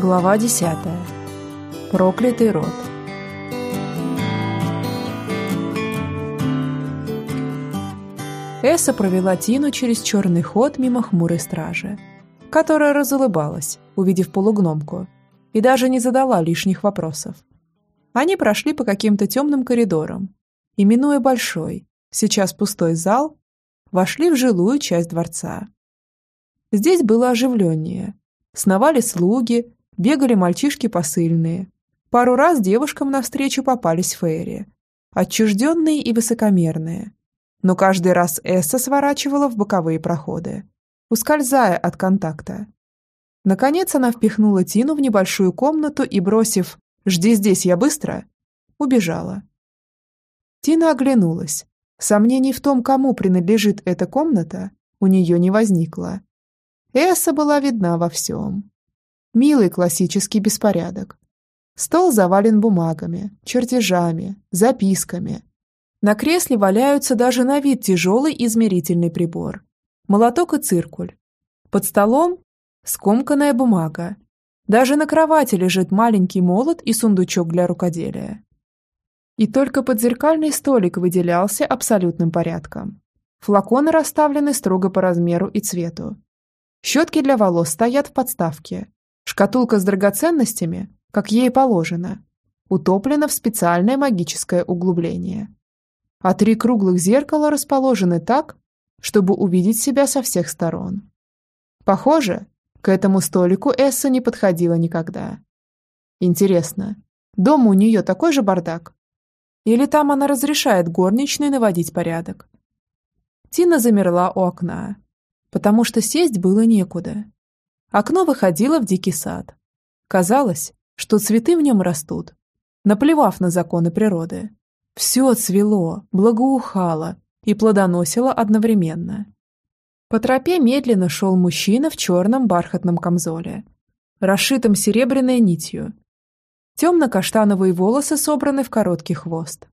Глава 10. Проклятый род. Эсса провела Тину через черный ход мимо хмурой стражи, которая разулыбалась, увидев полугномку, и даже не задала лишних вопросов. Они прошли по каким-то темным коридорам и, минуя большой, сейчас пустой зал, вошли в жилую часть дворца. Здесь было оживленнее. Сновали слуги, бегали мальчишки посыльные. Пару раз девушкам навстречу попались фейри. Отчужденные и высокомерные. Но каждый раз Эсса сворачивала в боковые проходы, ускользая от контакта. Наконец она впихнула Тину в небольшую комнату и, бросив «Жди здесь, я быстро!», убежала. Тина оглянулась. Сомнений в том, кому принадлежит эта комната, у нее не возникло. Эсса была видна во всем. Милый классический беспорядок. Стол завален бумагами, чертежами, записками. На кресле валяются даже на вид тяжелый измерительный прибор. Молоток и циркуль. Под столом скомканная бумага. Даже на кровати лежит маленький молот и сундучок для рукоделия. И только подзеркальный столик выделялся абсолютным порядком. Флаконы расставлены строго по размеру и цвету. Щетки для волос стоят в подставке. Шкатулка с драгоценностями, как ей положено, утоплена в специальное магическое углубление. А три круглых зеркала расположены так, чтобы увидеть себя со всех сторон. Похоже, к этому столику Эсса не подходила никогда. Интересно, дома у нее такой же бардак? Или там она разрешает горничной наводить порядок? Тина замерла у окна, потому что сесть было некуда. Окно выходило в дикий сад. Казалось, что цветы в нем растут, наплевав на законы природы. Все цвело, благоухало и плодоносило одновременно. По тропе медленно шел мужчина в черном бархатном камзоле, расшитом серебряной нитью. Темно-каштановые волосы собраны в короткий хвост.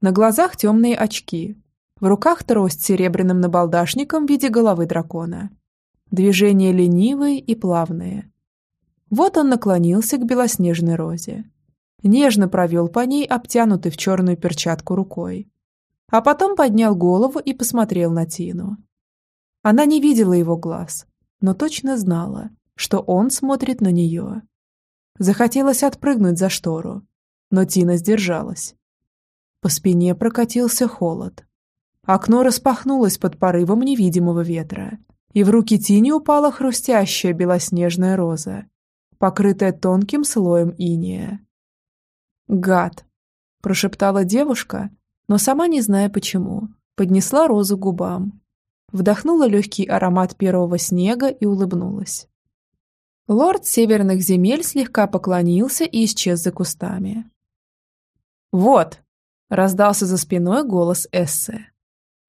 На глазах темные очки, в руках трость с серебряным набалдашником в виде головы дракона. Движения ленивые и плавные. Вот он наклонился к белоснежной розе. Нежно провел по ней обтянутый в черную перчатку рукой. А потом поднял голову и посмотрел на Тину. Она не видела его глаз, но точно знала, что он смотрит на нее. Захотелось отпрыгнуть за штору, но Тина сдержалась. По спине прокатился холод. Окно распахнулось под порывом невидимого ветра, и в руки Тини упала хрустящая белоснежная роза, покрытая тонким слоем иния. «Гад!» – прошептала девушка, но сама не зная почему, поднесла розу к губам, вдохнула легкий аромат первого снега и улыбнулась. Лорд северных земель слегка поклонился и исчез за кустами. «Вот!» – раздался за спиной голос Эссе.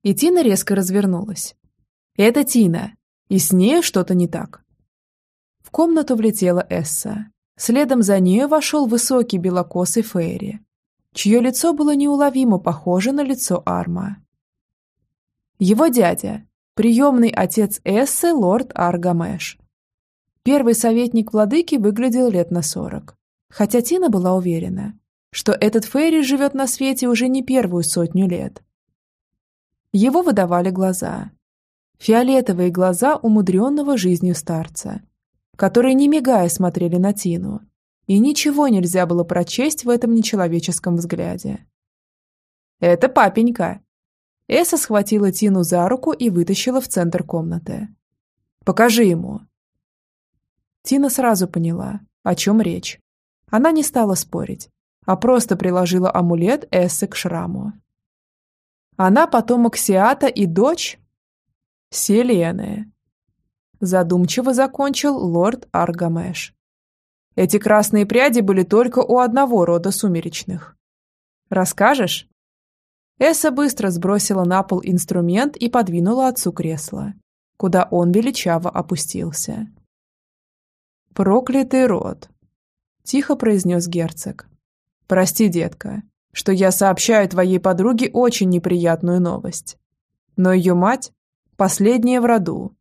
И Тина резко развернулась. «Это Тина, и с ней что-то не так». В комнату влетела Эсса. Следом за нею вошел высокий белокосый Фейри, чье лицо было неуловимо похоже на лицо Арма. Его дядя, приемный отец Эссы, лорд Аргамеш. Первый советник владыки выглядел лет на сорок, хотя Тина была уверена, что этот Фейри живет на свете уже не первую сотню лет. Его выдавали глаза. Фиолетовые глаза умудренного жизнью старца, которые, не мигая, смотрели на Тину. И ничего нельзя было прочесть в этом нечеловеческом взгляде. «Это папенька!» Эса схватила Тину за руку и вытащила в центр комнаты. «Покажи ему!» Тина сразу поняла, о чем речь. Она не стала спорить, а просто приложила амулет Эссы к шраму. Она потомок Сиата и дочь? Селены. Задумчиво закончил лорд Аргамеш. Эти красные пряди были только у одного рода сумеречных. Расскажешь? Эсса быстро сбросила на пол инструмент и подвинула отцу кресло, куда он величаво опустился. «Проклятый род», – тихо произнес герцог. «Прости, детка, что я сообщаю твоей подруге очень неприятную новость. Но ее мать – последняя в роду.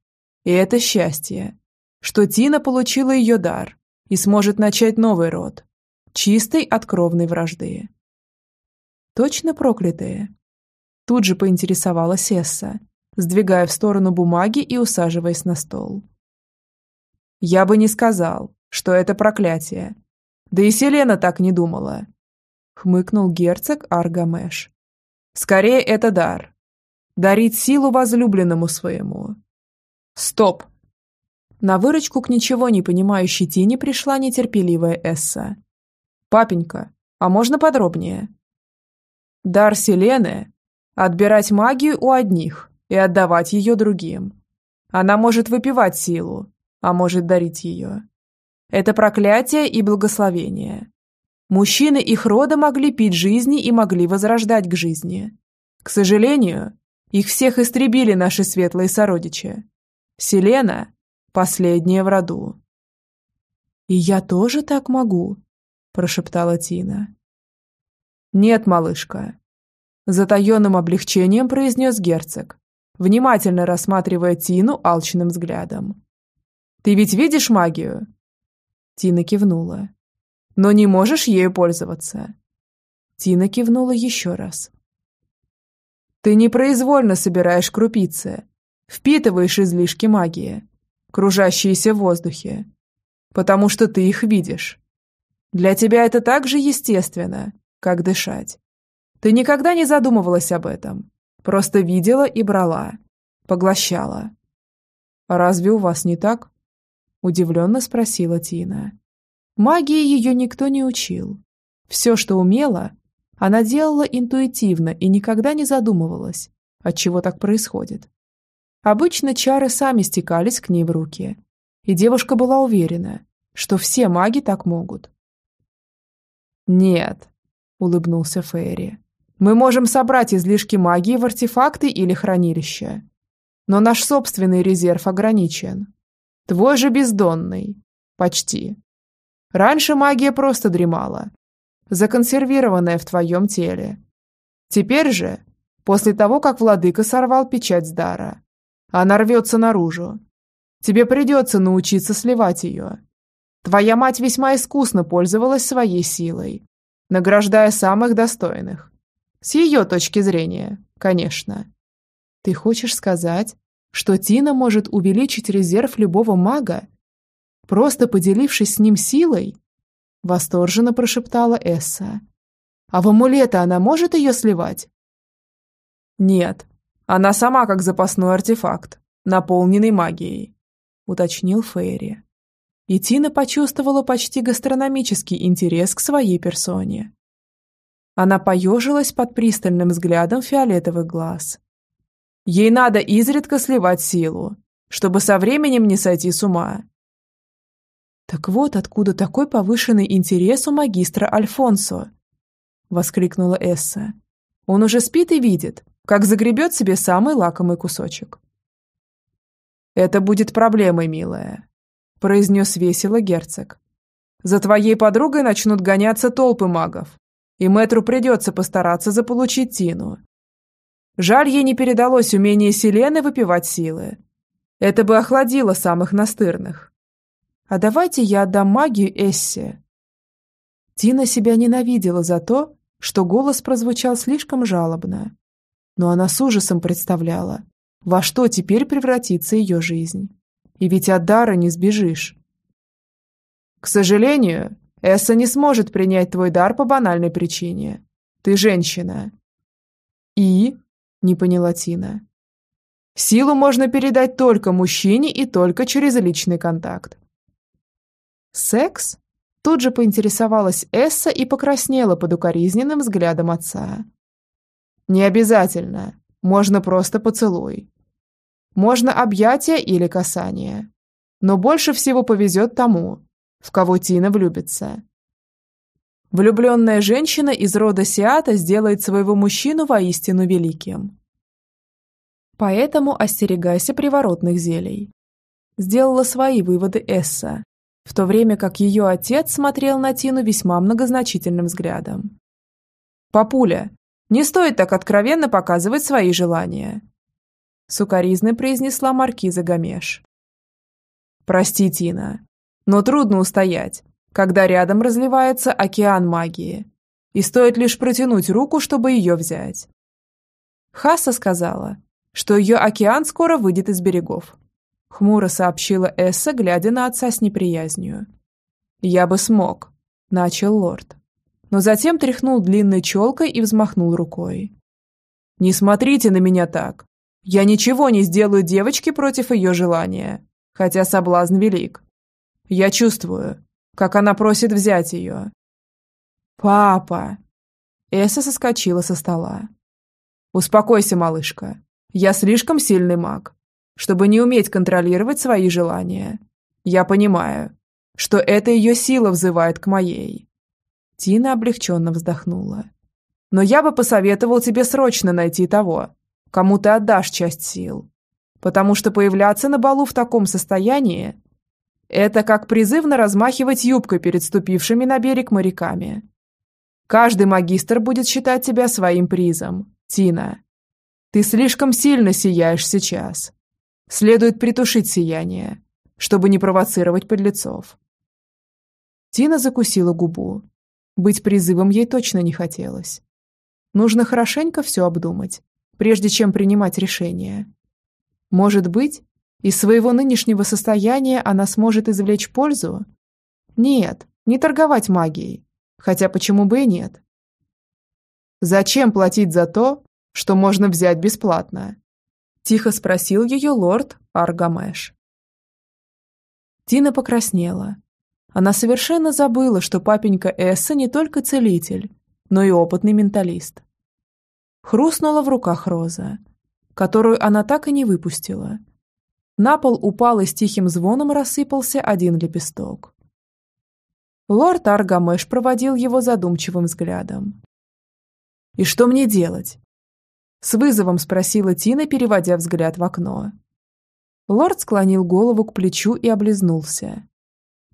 И это счастье, что Тина получила ее дар и сможет начать новый род, чистой от кровной вражды. Точно проклятые? Тут же поинтересовалась Эсса, сдвигая в сторону бумаги и усаживаясь на стол. Я бы не сказал, что это проклятие. Да и Селена так не думала. Хмыкнул герцог Аргамеш. Скорее, это дар. Дарить силу возлюбленному своему. Стоп! На выручку к ничего не понимающей Тине пришла нетерпеливая Эсса. «Папенька, а можно подробнее?» «Дар Селены – отбирать магию у одних и отдавать ее другим. Она может выпивать силу, а может дарить ее. Это проклятие и благословение. Мужчины их рода могли пить жизни и могли возрождать к жизни. К сожалению, их всех истребили наши светлые сородичи. Селена – последняя в роду. «И я тоже так могу?» – прошептала Тина. «Нет, малышка», – затаенным облегчением произнес герцог, внимательно рассматривая Тину алчным взглядом. «Ты ведь видишь магию?» Тина кивнула. «Но не можешь ею пользоваться?» Тина кивнула еще раз. «Ты непроизвольно собираешь крупицы, впитываешь излишки магии, кружащиеся в воздухе, потому что ты их видишь. Для тебя это так же естественно, как дышать. Ты никогда не задумывалась об этом, просто видела и брала, поглощала. А разве у вас не так? Удивленно спросила Тина. Магии ее никто не учил. Все, что умела, она делала интуитивно и никогда не задумывалась, от чего так происходит. Обычно чары сами стекались к ней в руки, и девушка была уверена, что все маги так могут. «Нет», — улыбнулся Фейри, — «мы можем собрать излишки магии в артефакты или хранилища. Но наш собственный резерв ограничен. Твой же бездонный. Почти. Раньше магия просто дремала, законсервированная в твоем теле. Теперь же, после того, как владыка сорвал печать с дара, она рвется наружу. Тебе придется научиться сливать ее. Твоя мать весьма искусно пользовалась своей силой, награждая самых достойных. С ее точки зрения, конечно. Ты хочешь сказать, что Тина может увеличить резерв любого мага, просто поделившись с ним силой? Восторженно прошептала Эсса. А в амулеты она может ее сливать? Нет, она сама как запасной артефакт, наполненный магией, уточнил Фейри. И Тина почувствовала почти гастрономический интерес к своей персоне. Она поежилась под пристальным взглядом фиолетовых глаз. Ей надо изредка сливать силу, чтобы со временем не сойти с ума. Так вот откуда такой повышенный интерес у магистра Альфонсо, воскликнула Эсса. Он уже спит и видит, как загребет себе самый лакомый кусочек. «Это будет проблемой, милая», – произнес весело герцог. «За твоей подругой начнут гоняться толпы магов, и мэтру придется постараться заполучить Тину. Жаль, ей не передалось умение Селены выпивать силы. Это бы охладило самых настырных. А давайте я отдам магию Эссе. Тина себя ненавидела за то, что голос прозвучал слишком жалобно. Но она с ужасом представляла, во что теперь превратится ее жизнь. И ведь от дара не сбежишь. К сожалению, Эсса не сможет принять твой дар по банальной причине. Ты женщина. И не поняла Тина. Силу можно передать только мужчине и только через личный контакт. Секс? Тут же поинтересовалась Эсса и покраснела под укоризненным взглядом отца. Не обязательно. Можно просто поцелуй. Можно объятие или касание. Но больше всего повезет тому, в кого Тина влюбится. Влюбленная женщина из рода Сиата сделает своего мужчину воистину великим. Поэтому остерегайся приворотных зелий. Сделала свои выводы Эсса, в то время как ее отец смотрел на Тину весьма многозначительным взглядом. «Папуля, не стоит так откровенно показывать свои желания», сукоризной произнесла маркиза Гамеш. «Прости, Тина, Но трудно устоять, когда рядом разливается океан магии, и стоит лишь протянуть руку, чтобы ее взять. Хасса сказала, что ее океан скоро выйдет из берегов. Хмуро сообщила Эсса, глядя на отца с неприязнью. «Я бы смог», — начал лорд. Но затем тряхнул длинной челкой и взмахнул рукой. «Не смотрите на меня так. Я ничего не сделаю девочке против ее желания, хотя соблазн велик. Я чувствую, как она просит взять ее». «Папа!» Эсса соскочила со стола. «Успокойся, малышка. Я слишком сильный маг, чтобы не уметь контролировать свои желания. Я понимаю, что это ее сила взывает к моей». Тина облегченно вздохнула. «Но я бы посоветовал тебе срочно найти того, кому ты отдашь часть сил. Потому что появляться на балу в таком состоянии – это как призывно размахивать юбкой перед ступившими на берег моряками. Каждый магистр будет считать тебя своим призом, Тина. Ты слишком сильно сияешь сейчас. Следует притушить сияние, чтобы не провоцировать подлецов. Тина закусила губу. Быть призывом ей точно не хотелось. Нужно хорошенько все обдумать, прежде чем принимать решение. Может быть, из своего нынешнего состояния она сможет извлечь пользу? Нет, не торговать магией. Хотя почему бы и нет? Зачем платить за то, что можно взять бесплатно?» Тихо спросил ее лорд Аргамеш. Тина покраснела. Она совершенно забыла, что папенька Эсса не только целитель, но и опытный менталист. Хрустнула в руках роза, которую она так и не выпустила. На пол упал и с тихим звоном рассыпался один лепесток. Лорд Аргамеш проводил его задумчивым взглядом. «И что мне делать?» С вызовом спросила Тина, переводя взгляд в окно. Лорд склонил голову к плечу и облизнулся.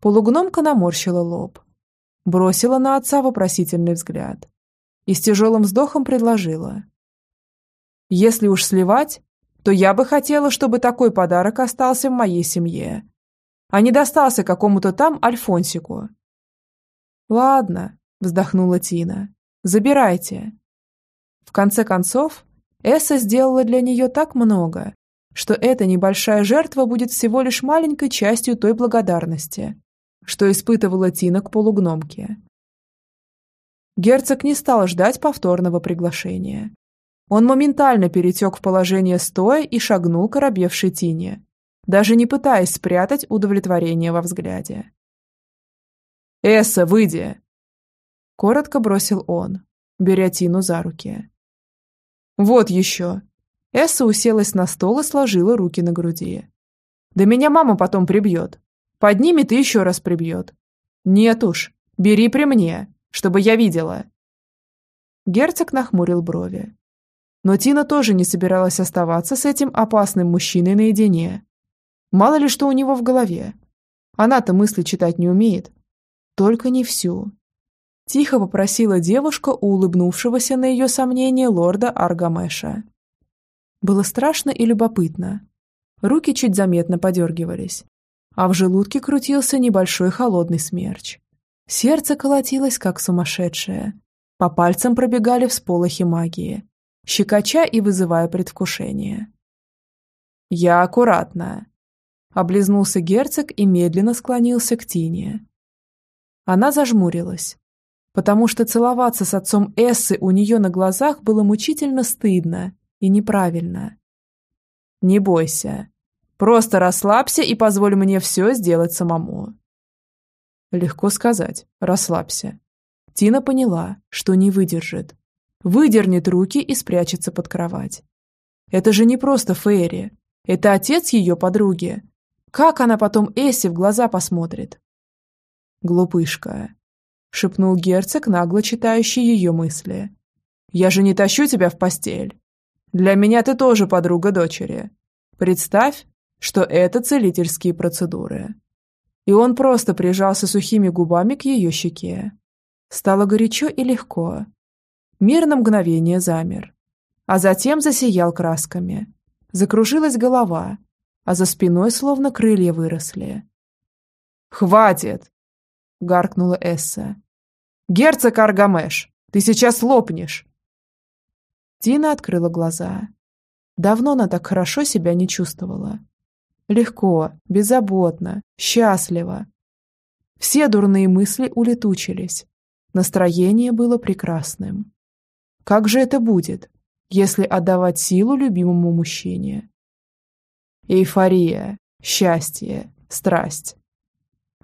Полугномка наморщила лоб. Бросила на отца вопросительный взгляд. И с тяжелым вздохом предложила. «Если уж сливать, то я бы хотела, чтобы такой подарок остался в моей семье, а не достался какому-то там Альфонсику». «Ладно», — вздохнула Тина, — «забирайте». В конце концов, Эсса сделала для нее так много, что эта небольшая жертва будет всего лишь маленькой частью той благодарности, что испытывала Тина к полугномке. Герцог не стал ждать повторного приглашения. Он моментально перетек в положение стоя и шагнул к оробевшей Тине, даже не пытаясь спрятать удовлетворение во взгляде. «Эсса, выйди!» Коротко бросил он, беря Тину за руки. «Вот еще!» Эсса уселась на стол и сложила руки на груди. «Да меня мама потом прибьет. Поднимет и еще раз прибьет. Нет уж, бери при мне, чтобы я видела». Герцог нахмурил брови. Но Тина тоже не собиралась оставаться с этим опасным мужчиной наедине. Мало ли что у него в голове. Она-то мысли читать не умеет. Только не всю. Тихо попросила девушка улыбнувшегося на ее сомнение лорда Аргамеша. Было страшно и любопытно. Руки чуть заметно подергивались, а в желудке крутился небольшой холодный смерч. Сердце колотилось, как сумасшедшее. По пальцам пробегали всполохи магии, щекоча и вызывая предвкушение. «Я аккуратно», — облизнулся герцог и медленно склонился к Тине. Она зажмурилась, потому что целоваться с отцом Эссы у нее на глазах было мучительно стыдно и неправильно. «Не бойся. Просто расслабься и позволь мне все сделать самому». Легко сказать «расслабься». Тина поняла, что не выдержит. Выдернет руки и спрячется под кровать. Это же не просто Фейри. Это отец ее подруги. Как она потом Эссе в глаза посмотрит? Глупышка шепнул герцог, нагло читающий ее мысли. «Я же не тащу тебя в постель. Для меня ты тоже подруга дочери. Представь, что это целительские процедуры». И он просто прижался сухими губами к ее щеке. Стало горячо и легко. Мир на мгновение замер. А затем засиял красками. Закружилась голова, а за спиной словно крылья выросли. «Хватит!» — гаркнула Эсса. «Герцог Аргамеш, ты сейчас лопнешь!» Тина открыла глаза. Давно она так хорошо себя не чувствовала. Легко, беззаботно, счастливо. Все дурные мысли улетучились. Настроение было прекрасным. Как же это будет, если отдавать силу любимому мужчине? Эйфория, счастье, страсть.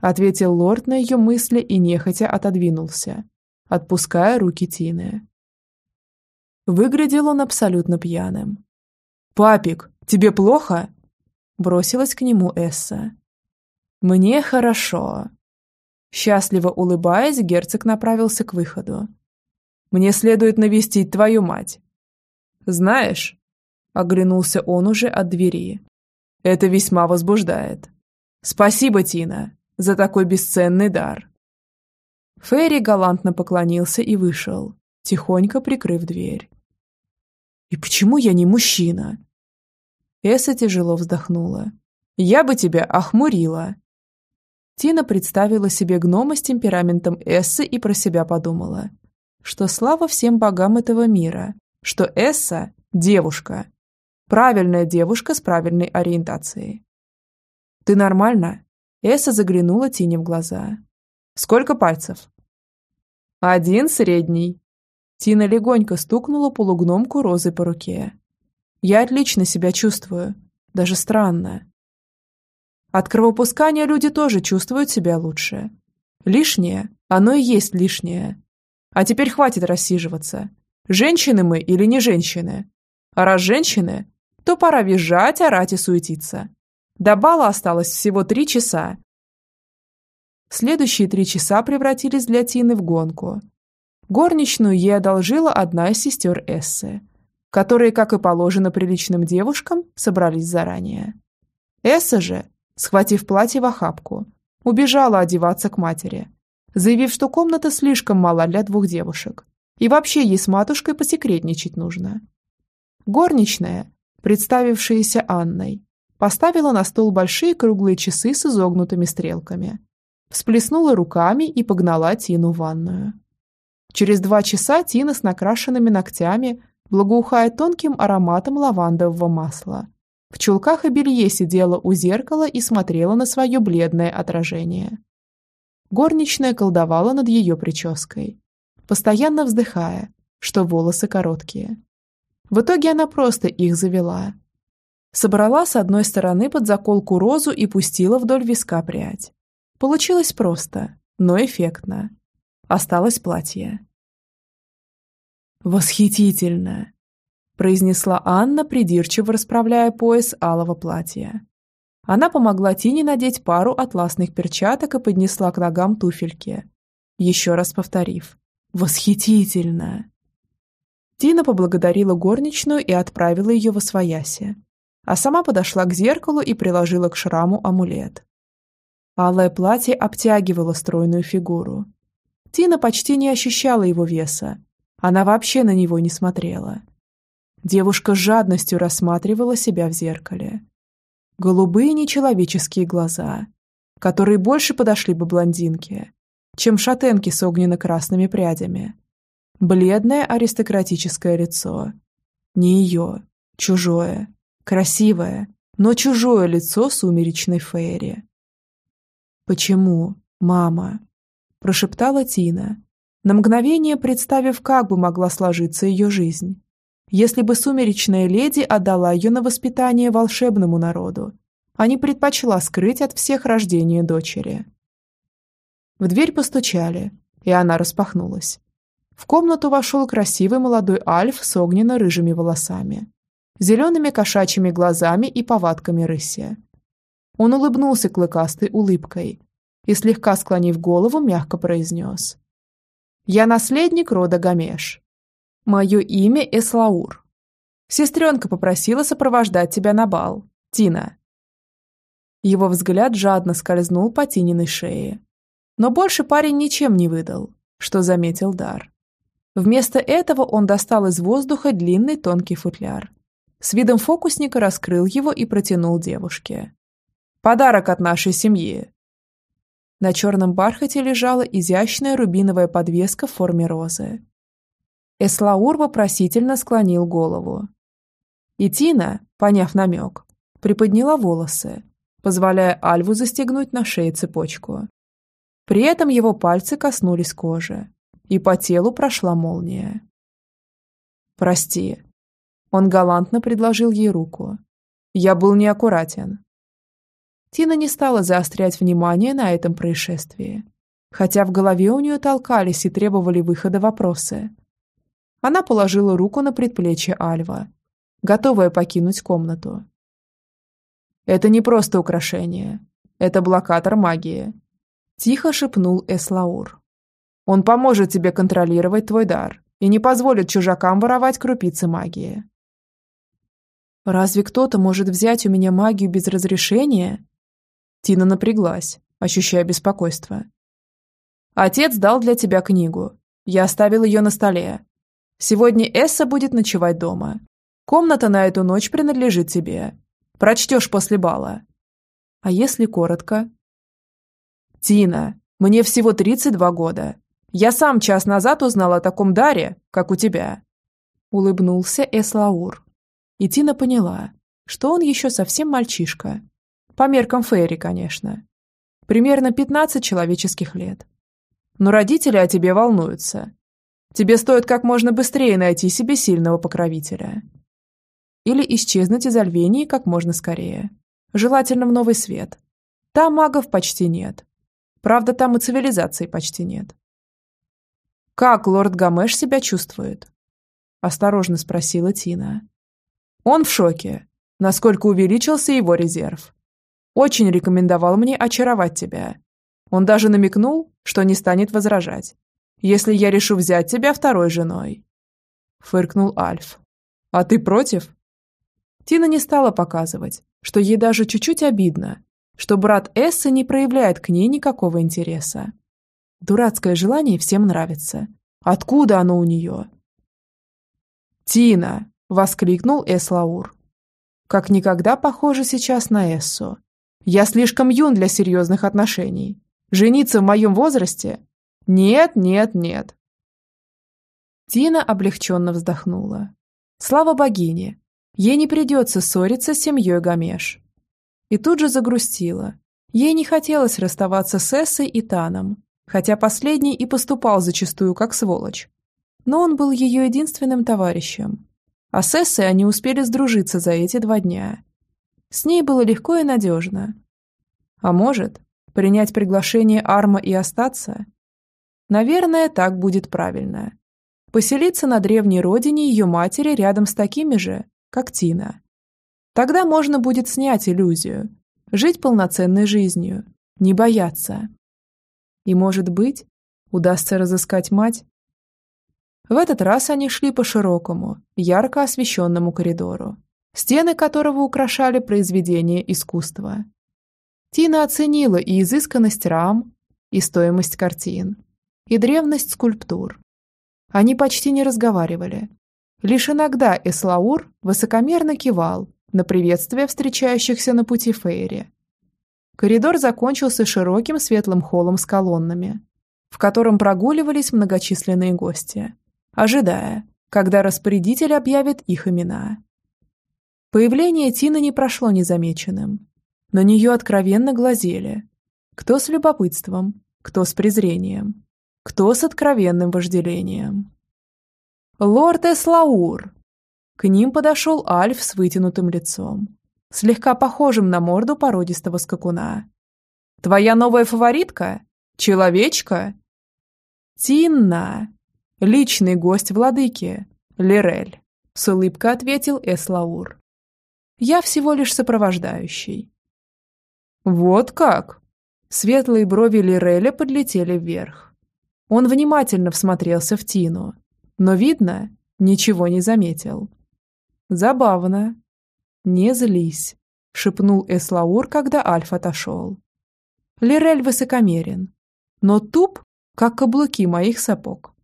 Ответил лорд на ее мысли и нехотя отодвинулся, отпуская руки Тины. Выглядел он абсолютно пьяным. «Папик, тебе плохо?» Бросилась к нему Эсса. «Мне хорошо». Счастливо улыбаясь, герцог направился к выходу. «Мне следует навестить твою мать». «Знаешь?» Оглянулся он уже от двери. «Это весьма возбуждает. Спасибо, Тина, за такой бесценный дар». Ферри галантно поклонился и вышел, тихонько прикрыв дверь. «И почему я не мужчина?» Эса тяжело вздохнула. «Я бы тебя охмурила!» Тина представила себе гнома с темпераментом Эссы и про себя подумала, что слава всем богам этого мира, что Эсса – девушка. Правильная девушка с правильной ориентацией. «Ты нормально?» Эсса заглянула Тине в глаза. «Сколько пальцев?» «Один средний», Тина легонько стукнула полугномку розой по руке. «Я отлично себя чувствую. Даже странно. От кровопускания люди тоже чувствуют себя лучше. Лишнее, оно и есть лишнее. А теперь хватит рассиживаться. Женщины мы или не женщины? А раз женщины, то пора визжать, орать и суетиться. До бала осталось всего три часа. Следующие три часа превратились для Тины в гонку – Горничную ей одолжила одна из сестер Эссы, которые, как и положено приличным девушкам, собрались заранее. Эсса же, схватив платье в охапку, убежала одеваться к матери, заявив, что комната слишком мала для двух девушек, и вообще ей с матушкой посекретничать нужно. Горничная, представившаяся Анной, поставила на стол большие круглые часы с изогнутыми стрелками, всплеснула руками и погнала Тину в ванную. Через два часа Тина с накрашенными ногтями благоухая тонким ароматом лавандового масла. В чулках и белье сидела у зеркала и смотрела на свое бледное отражение. Горничная колдовала над ее прической, постоянно вздыхая, что волосы короткие. В итоге она просто их завела. Собрала с одной стороны под заколку розу и пустила вдоль виска прядь. Получилось просто, но эффектно. Осталось платье. «Восхитительно!» – произнесла Анна, придирчиво расправляя пояс алого платья. Она помогла Тине надеть пару атласных перчаток и поднесла к ногам туфельки, еще раз повторив «Восхитительно!». Тина поблагодарила горничную и отправила ее во свояси, а сама подошла к зеркалу и приложила к шраму амулет. Алое платье обтягивало стройную фигуру, Тина почти не ощущала его веса. Она вообще на него не смотрела. Девушка с жадностью рассматривала себя в зеркале. Голубые нечеловеческие глаза, которые больше подошли бы блондинке, чем шатенки с огненно-красными прядями. Бледное аристократическое лицо. Не ее, чужое, красивое, но чужое лицо сумеречной Фейри. «Почему, мама?» – прошептала Тина, на мгновение представив, как бы могла сложиться ее жизнь, если бы сумеречная леди отдала ее на воспитание волшебному народу, а не предпочла скрыть от всех рождение дочери. В дверь постучали, и она распахнулась. В комнату вошел красивый молодой альф с огненно-рыжими волосами, зелеными кошачьими глазами и повадками рыси. Он улыбнулся клыкастой улыбкой, и, слегка склонив голову, мягко произнес. «Я наследник рода Гамеш. Мое имя Эслаур. Сестренка попросила сопровождать тебя на бал. Тина». Его взгляд жадно скользнул по Тининой шее. Но больше парень ничем не выдал, что заметил Дар. Вместо этого он достал из воздуха длинный тонкий футляр. С видом фокусника раскрыл его и протянул девушке. «Подарок от нашей семьи. На черном бархате лежала изящная рубиновая подвеска в форме розы. Эслаур вопросительно склонил голову. И Тина, поняв намек, приподняла волосы, позволяя Альву застегнуть на шее цепочку. При этом его пальцы коснулись кожи, и по телу прошла молния. «Прости». Он галантно предложил ей руку. «Я был неаккуратен». Тина не стала заострять внимание на этом происшествии, хотя в голове у нее толкались и требовали выхода вопросы. Она положила руку на предплечье Альва, готовая покинуть комнату. «Это не просто украшение. Это блокатор магии», – тихо шепнул Эслаур. «Он поможет тебе контролировать твой дар и не позволит чужакам воровать крупицы магии». «Разве кто-то может взять у меня магию без разрешения?» Тина напряглась, ощущая беспокойство. «Отец дал для тебя книгу. Я оставил ее на столе. Сегодня Эсса будет ночевать дома. Комната на эту ночь принадлежит тебе. Прочтешь после бала. А если коротко? Тина, мне всего 32 года. Я сам час назад узнал о таком даре, как у тебя. Улыбнулся Эслаур. И Тина поняла, что он еще совсем мальчишка. По меркам Фейри, конечно. Примерно 15 человеческих лет. Но родители о тебе волнуются. Тебе стоит как можно быстрее найти себе сильного покровителя или исчезнуть из Альвении как можно скорее. Желательно в новый свет. Там магов почти нет. Правда, там и цивилизации почти нет. «Как лорд Гамеш себя чувствует?» – осторожно спросила Тина. «Он в шоке, насколько увеличился его резерв. Очень рекомендовал мне очаровать тебя. Он даже намекнул, что не станет возражать, если я решу взять тебя второй женой». Фыркнул Альф. «А ты против?» Тина не стала показывать, что ей даже чуть-чуть обидно, что брат Эссы не проявляет к ней никакого интереса. Дурацкое желание всем нравится. Откуда оно у нее? «Тина!» – воскликнул Эслаур. «Как никогда похоже сейчас на Эссу. Я слишком юн для серьезных отношений. Жениться в моем возрасте? Нет, нет, нет!» Тина облегченно вздохнула. Слава богине, Ей не придется ссориться с семьей Гамеш. И тут же загрустила. Ей не хотелось расставаться с Эссой и Таном, хотя последний и поступал зачастую как сволочь. Но он был ее единственным товарищем. А с Эссой они успели сдружиться за эти два дня. С ней было легко и надежно. А может, принять приглашение Арма и остаться? Наверное, так будет правильно. Поселиться на древней родине ее матери рядом с такими же, как Тина. Тогда можно будет снять иллюзию, жить полноценной жизнью, не бояться. И, может быть, удастся разыскать мать? В этот раз они шли по широкому, ярко освещенному коридору, стены которого украшали произведения искусства. Тина оценила и изысканность рам, и стоимость картин, и древность скульптур. Они почти не разговаривали, Лишь иногда Эслаур высокомерно кивал на приветствие встречающихся на пути Фейри. Коридор закончился широким светлым холлом с колоннами, в котором прогуливались многочисленные гости, ожидая, когда распорядитель объявит их имена. Появление Тины не прошло незамеченным. На нее откровенно глазели. Кто с любопытством, кто с презрением, кто с откровенным вожделением. «Лорд Эслаур!» К ним подошел Альф с вытянутым лицом, слегка похожим на морду породистого скакуна. «Твоя новая фаворитка? Человечка?» «Тинна! Личный гость владыки, Лирель», — с улыбкой ответил Эслаур. «Я всего лишь сопровождающий». «Вот как?» Светлые брови Лиреля подлетели вверх. Он внимательно всмотрелся в Тину, но, видно, ничего не заметил. Забавно. Не злись, шепнул Эслаур, когда Альф отошел. Лирель высокомерен, но туп, как каблуки моих сапог.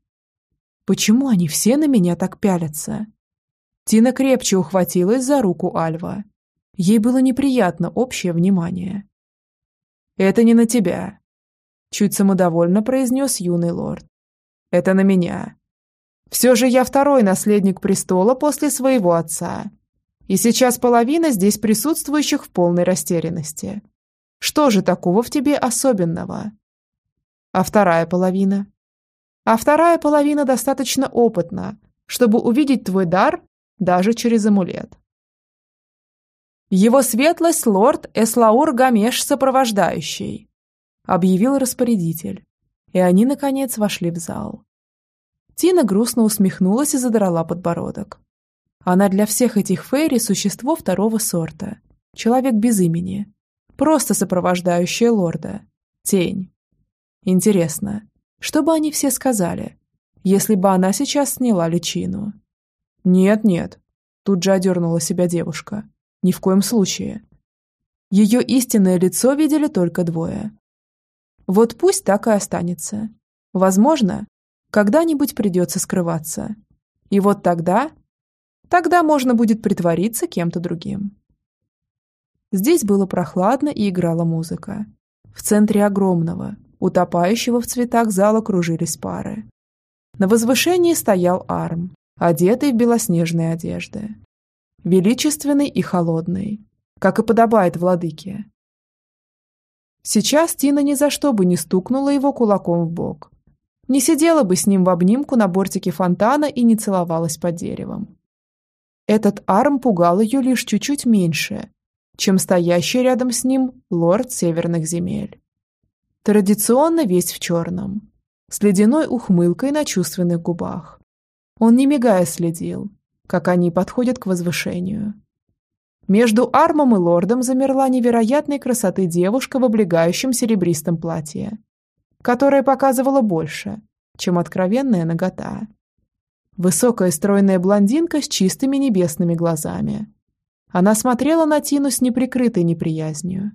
Почему они все на меня так пялятся? Тина крепче ухватилась за руку Альва. Ей было неприятно общее внимание. «Это не на тебя». чуть самодовольно произнес юный лорд. «Это на меня. Все же я второй наследник престола после своего отца. И сейчас половина здесь присутствующих в полной растерянности. Что же такого в тебе особенного? А вторая половина? А вторая половина достаточно опытна, чтобы увидеть твой дар даже через амулет. Его светлость лорд Эслаур Гамеш сопровождающий, объявил распорядитель, и они, наконец, вошли в зал. Тина грустно усмехнулась и задрала подбородок. Она для всех этих фейри существо второго сорта. Человек без имени. Просто сопровождающая лорда. Тень. Интересно, что бы они все сказали, если бы она сейчас сняла личину? Нет-нет, тут же одернула себя девушка. Ни в коем случае. Ее истинное лицо видели только двое. Вот пусть так и останется. Возможно, когда-нибудь придется скрываться. И вот тогда... Тогда можно будет притвориться кем-то другим. Здесь было прохладно и играла музыка. В центре огромного, утопающего в цветах зала кружились пары. На возвышении стоял Арм, одетый в белоснежные одежды. Величественный и холодный, как и подобает владыке. Сейчас Тина ни за что бы не стукнула его кулаком в бок. Не сидела бы с ним в обнимку на бортике фонтана и не целовалась под деревом. Этот арм пугал ее лишь чуть-чуть меньше, чем стоящий рядом с ним лорд северных земель. Традиционно весь в черном, с ледяной ухмылкой на чувственных губах. Он не мигая следил, как они подходят к возвышению. Между Армом и лордом замерла невероятной красоты девушка в облегающем серебристом платье, которое показывало больше, чем откровенная нагота. Высокая стройная блондинка с чистыми небесными глазами. Она смотрела на Тину с неприкрытой неприязнью.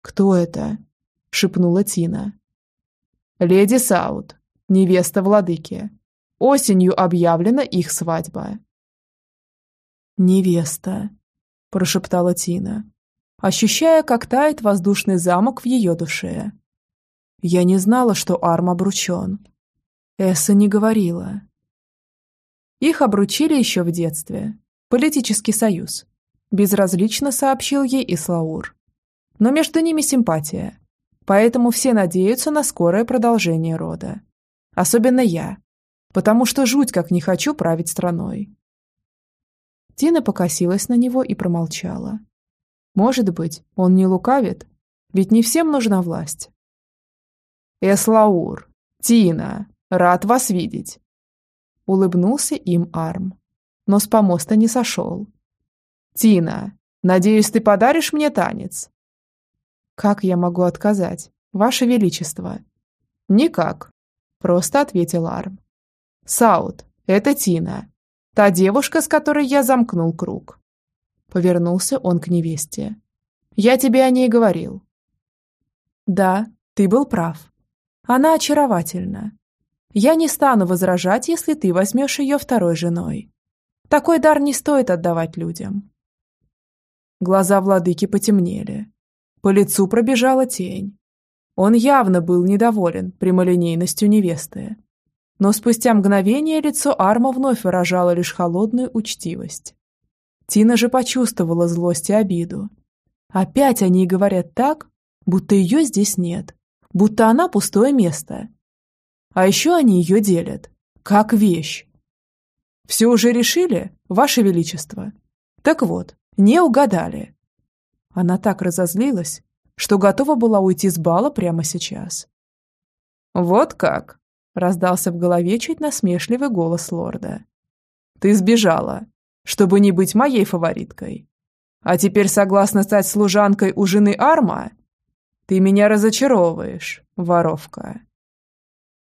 «Кто это?» — шепнула Тина. «Леди Саут, невеста владыки. Осенью объявлена их свадьба». «Невеста», — прошептала Тина, ощущая, как тает воздушный замок в ее душе. «Я не знала, что Арм обручен. Эсса не говорила». Их обручили еще в детстве. Политический союз. Безразлично сообщил ей Ислаур. Но между ними симпатия. Поэтому все надеются на скорое продолжение рода. Особенно я. Потому что жуть как не хочу править страной. Тина покосилась на него и промолчала. Может быть, он не лукавит? Ведь не всем нужна власть. «Эслаур! Тина! Рад вас видеть!» Улыбнулся им Арм, но с помоста не сошел. «Тина, надеюсь, ты подаришь мне танец?» «Как я могу отказать, Ваше Величество?» «Никак», — просто ответил Арм. «Саут, это Тина, та девушка, с которой я замкнул круг». Повернулся он к невесте. «Я тебе о ней говорил». «Да, ты был прав. Она очаровательна, я не стану возражать, если ты возьмешь ее второй женой. Такой дар не стоит отдавать людям. Глаза владыки потемнели. По лицу пробежала тень. Он явно был недоволен прямолинейностью невесты. Но спустя мгновение лицо Арма вновь выражало лишь холодную учтивость. Тина же почувствовала злость и обиду. Опять они говорят так, будто ее здесь нет, будто она пустое место, а еще они ее делят. Как вещь. Все уже решили, Ваше Величество? Так вот, не угадали. Она так разозлилась, что готова была уйти с бала прямо сейчас. «Вот как!» – раздался в голове чуть насмешливый голос лорда. «Ты сбежала, чтобы не быть моей фавориткой. А теперь согласна стать служанкой у жены Арма? Ты меня разочаровываешь, воровка».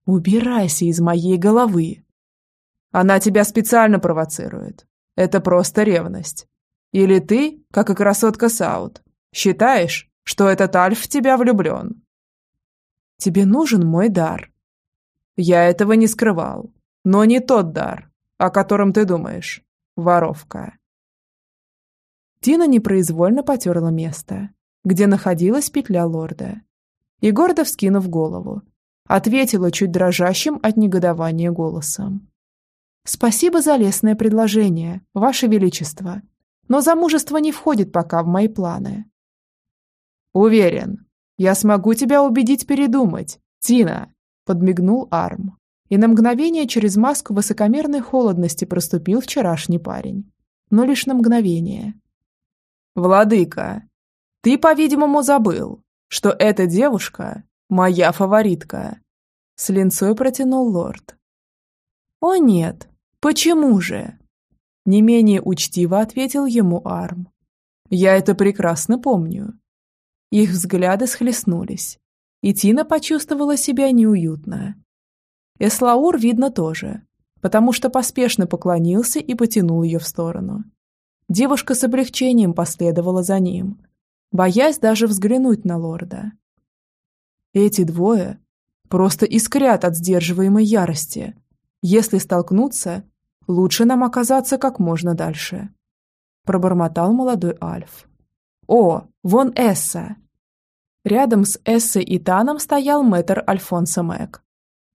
Убирайся из моей головы. Она тебя специально провоцирует. Это просто ревность. Или ты, как и красотка Саут, считаешь, что этот Альф в тебя влюблен? Тебе нужен мой дар. Я этого не скрывал, но не тот дар, о котором ты думаешь, воровка. Тина непроизвольно потерла место, где находилась петля лорда. и, гордо вскинув голову, ответила чуть дрожащим от негодования голосом. «Спасибо за лестное предложение, Ваше Величество, но замужество не входит пока в мои планы». «Уверен, я смогу тебя убедить передумать, Тина», — подмигнул Арм. И на мгновение через маску высокомерной холодности проступил вчерашний парень. Но лишь на мгновение. «Владыка, ты, по-видимому, забыл, что эта девушка — моя фаворитка», — с линцой протянул лорд. «О нет, почему же?» Не менее учтиво ответил ему Арм. «Я это прекрасно помню». Их взгляды схлестнулись, и Тина почувствовала себя неуютно. Эслаур, видно, тоже, потому что поспешно поклонился и потянул ее в сторону. Девушка с облегчением последовала за ним, боясь даже взглянуть на лорда. Эти двое просто искрят от сдерживаемой ярости. Если столкнуться, лучше нам оказаться как можно дальше. Пробормотал молодой Альф. О, вон Эсса! Рядом с Эссой и Таном стоял мэтр Альфонсо Мэг.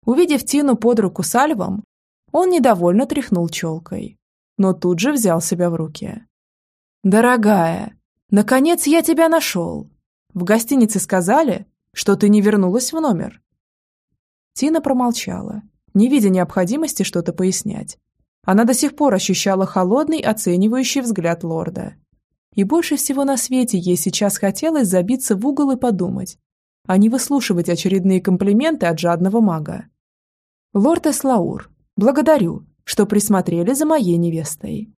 Увидев Тину под руку с Альвом, он недовольно тряхнул челкой, но тут же взял себя в руки. «Дорогая, наконец я тебя нашел. В гостинице сказали, что ты не вернулась в номер». Тина промолчала, не видя необходимости что-то пояснять. Она до сих пор ощущала холодный, оценивающий взгляд лорда. И больше всего на свете ей сейчас хотелось забиться в угол и подумать, а не выслушивать очередные комплименты от жадного мага. «Лорд Эслаур, благодарю, что присмотрели за моей невестой».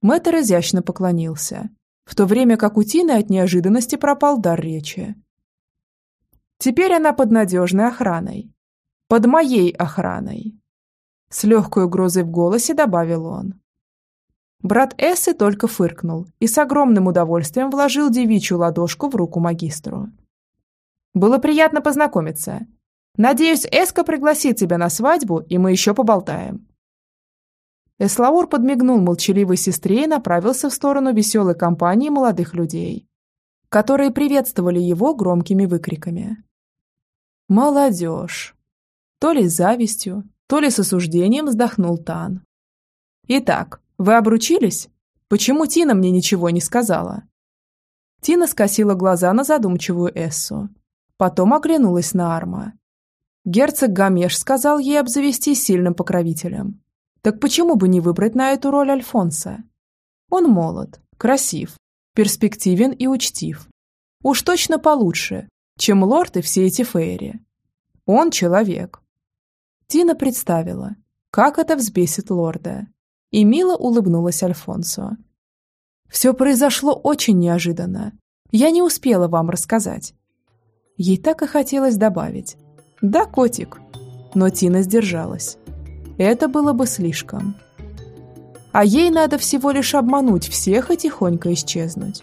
Мэтр изящно поклонился, в то время как у Тины от неожиданности пропал дар речи. «Теперь она под надежной охраной. Под моей охраной!» С легкой угрозой в голосе добавил он. Брат Эссы только фыркнул и с огромным удовольствием вложил девичью ладошку в руку магистру. «Было приятно познакомиться. Надеюсь, Эска пригласит тебя на свадьбу, и мы еще поболтаем». Эслаур подмигнул молчаливой сестре и направился в сторону веселой компании молодых людей, которые приветствовали его громкими выкриками. «Молодежь!» То ли завистью, то ли с осуждением вздохнул Тан. «Итак, вы обручились? Почему Тина мне ничего не сказала?» Тина скосила глаза на задумчивую Эссу. Потом оглянулась на Арма. Герцог Гамеш сказал ей обзавестись сильным покровителем. Так почему бы не выбрать на эту роль Альфонса? Он молод, красив, перспективен и учтив. Уж точно получше, чем лорд и все эти фейри. Он человек. Тина представила, как это взбесит лорда, и мило улыбнулась Альфонсо. «Все произошло очень неожиданно. Я не успела вам рассказать». Ей так и хотелось добавить. «Да, котик». Но Тина сдержалась. Это было бы слишком. А ей надо всего лишь обмануть всех и тихонько исчезнуть.